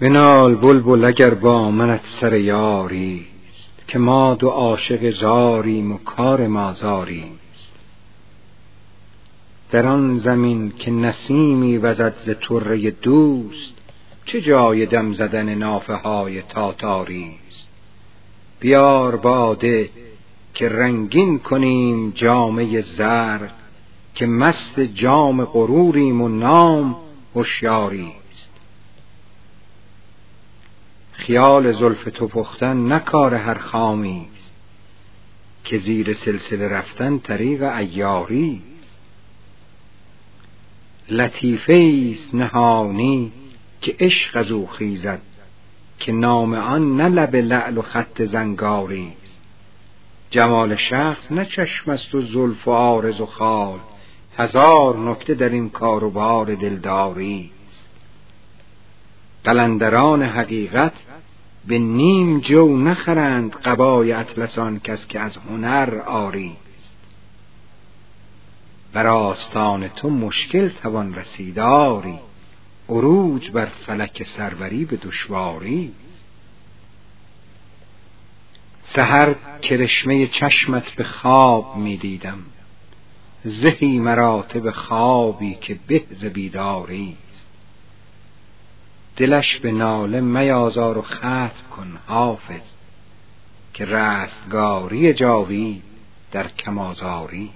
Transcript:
بنال بلبل اگر با منت سر یاری است که ما دو عاشق زاریم و کار ما زاری در آن زمین که نسیمی وزد ز طره دوست چه جای دم زدن نافه های تاتاری است. بیار باده که رنگین کنیم جامه زر که مست جام غروریم و نام هوشیاری خیال زلف تو پختن نه کار هر خامی که زیر سلسله رفتن طریق ایاری لطیفه است نهانی که عشق از او خیزد که نام آن نه لب لعل و خط زنگاری است. جمال شخص نه چشم است و زلف و عارض و خال هزار نکته در این کار و بار دلداری قلندران حقیقت به نیم جو نخرند قبای اطلسان کس که از هنر آری بر آستان تو مشکل توان رسیداری عروج بر فلک سروری به دشواری. سحر کرشمه چشمت به خواب می دیدم زهی مراتب خوابی که به بیداری. دلش به ناله میازار و ختم کن حافظ که رستگاری جاوید در کمازاری